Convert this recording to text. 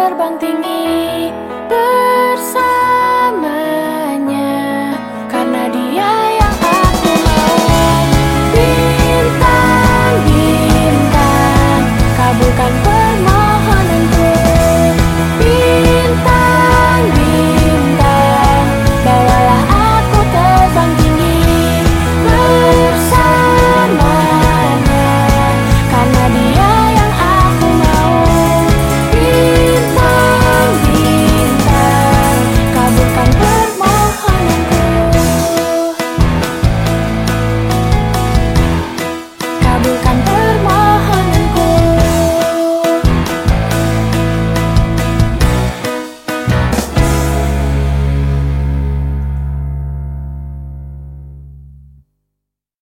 terbang tinggi. Ter